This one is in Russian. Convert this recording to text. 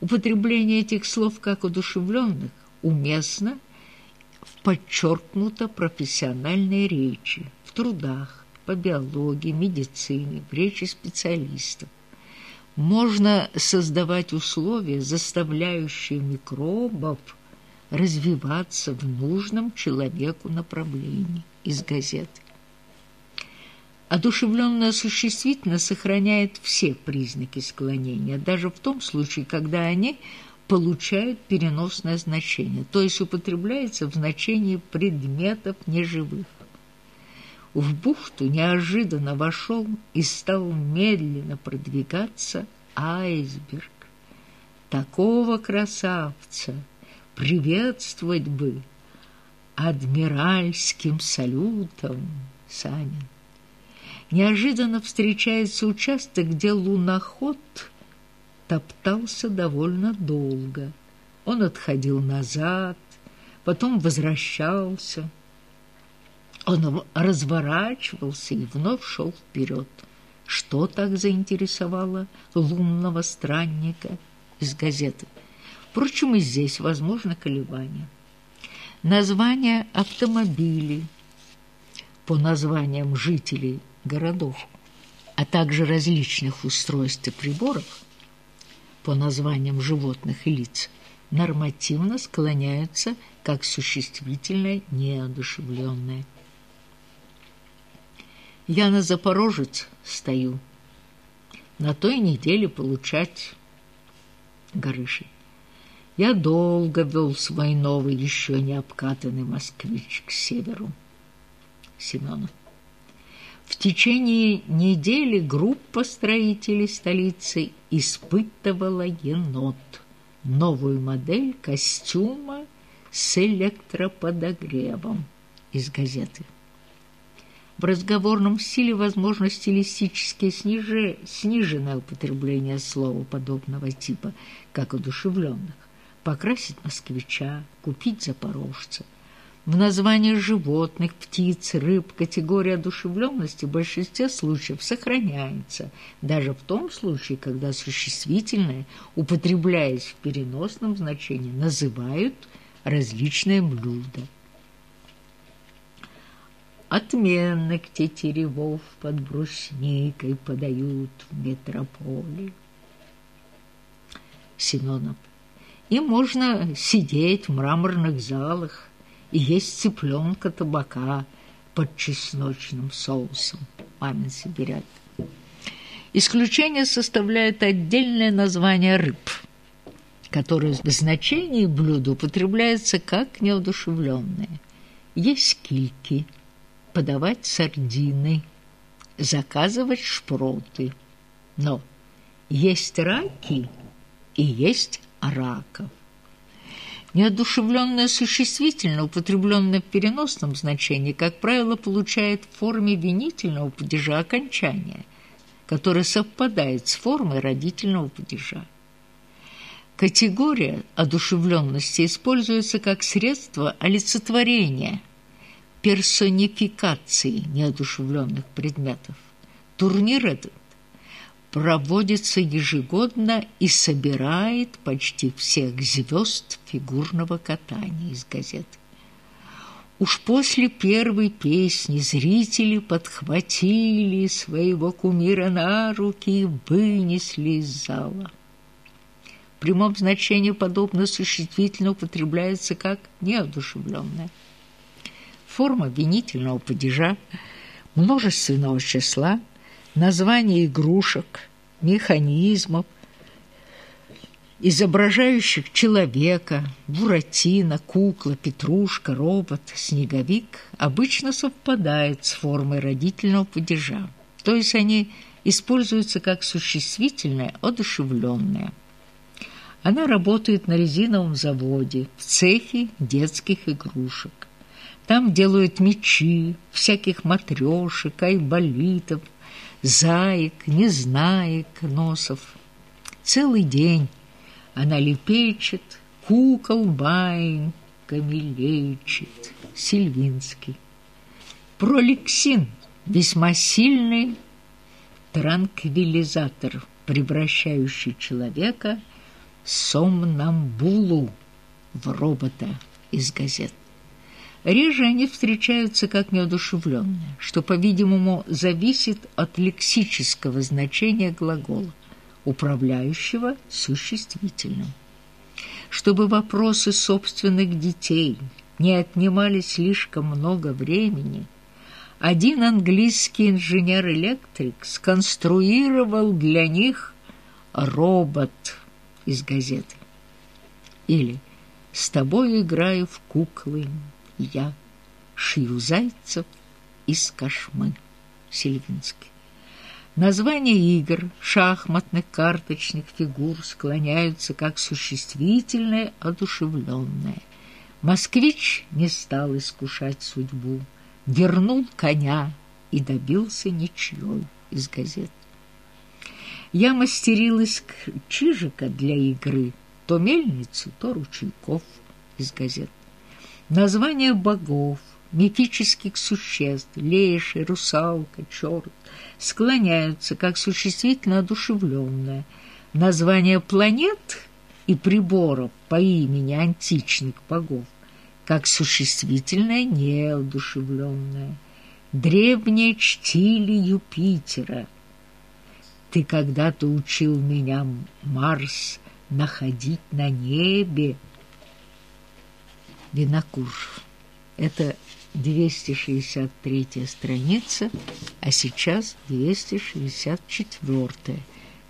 Употребление этих слов как одушевленных уместно в подчеркнуто профессиональной речи, в трудах по биологии, медицине, в речи специалистов. Можно создавать условия, заставляющие микробов развиваться в нужном человеку направлении из газеты. Одушевленное существительное сохраняет все признаки склонения, даже в том случае, когда они получают переносное значение, то есть употребляется в значении предметов неживых. В бухту неожиданно вошел и стал медленно продвигаться айсберг. Такого красавца приветствовать бы адмиральским салютом, Санин неожиданно встречается участок, где луноход топтался довольно долго. Он отходил назад, потом возвращался. Он разворачивался и вновь шел вперед. Что так заинтересовало лунного странника из газеты? Впрочем, и здесь возможно колебания. Название автомобилей по названиям жителей городов, а также различных устройств и приборов по названиям животных и лиц нормативно склоняются как существительное неодушевленное. Я на Запорожец стою. На той неделе получать горыши. Я долго вел свой новый, еще не обкатанный москвич к северу. Семенов. В течение недели группа строителей столицы испытывала енот, новую модель костюма с электроподогревом из газеты. В разговорном стиле возможно стилистически снижи, сниженное употребление слова подобного типа, как одушевленных. Покрасить москвича, купить запорожца – в названии животных, птиц, рыб категория одушевленности в большинстве случаев сохраняется, даже в том случае, когда существительное, употребляясь в переносном значении, называют различные блюда. Отменных тетеревов под брусникой подают в метрополе. Семенов. И можно сидеть в мраморных залах, есть цыпленка табака под чесночным соусом. Мамин сибиряк. Исключение составляет отдельное название рыб, которое в значении блюда употребляется как неодушевленное. Есть кильки, подавать сардины, заказывать шпроты. Но есть раки и есть раков. Неодушевленное существительное, употребленное в переносном значении, как правило, получает в форме винительного падежа окончания, которое совпадает с формой родительного падежа. Категория одушевленности используется как средство олицетворения, персонификации неодушевленных предметов. Турнир этот проводится ежегодно и собирает почти всех звезд фигурного катания из газет. Уж после первой песни зрители подхватили своего кумира на руки и вынесли из зала. В прямом значении подобно существительно употребляется как неодушевленное. Форма винительного падежа множественного числа – названия игрушек, механизмов, изображающих человека, буратино, кукла, петрушка, робот, снеговик, обычно совпадает с формой родительного падежа, то есть они используются как существительное, одушевленное. Она работает на резиновом заводе, в цехе детских игрушек. Там делают мечи, всяких матрешек, айболитов, заек, незнаек, носов. Целый день она лепечет, кукол баиньками лечит. Сильвинский. Пролексин – весьма сильный транквилизатор, превращающий человека сомнамбулу в робота из газет. Реже они встречаются как неодушевленные, что, по-видимому, зависит от лексического значения глагола, управляющего существительным. Чтобы вопросы собственных детей не отнимали слишком много времени, один английский инженер-электрик сконструировал для них робот из газеты. Или «С тобой играю в куклы, я шью зайцев из кошмы» Сильвинский. Названия игр, шахматных, карточных фигур склоняются как существительное, одушевленное. Москвич не стал искушать судьбу, вернул коня и добился ничьей из газет. Я мастерил из чижика для игры то мельницу, то ручейков из газет. Названия богов, мифических существ, леший, русалка, черт, склоняются как существительно одушевленное. Названия планет и приборов по имени античных богов как существительное неодушевленное. Древние чтили Юпитера. Ты когда-то учил меня, Марс, находить на небе. Винокур. Это 263 страница, а сейчас 264.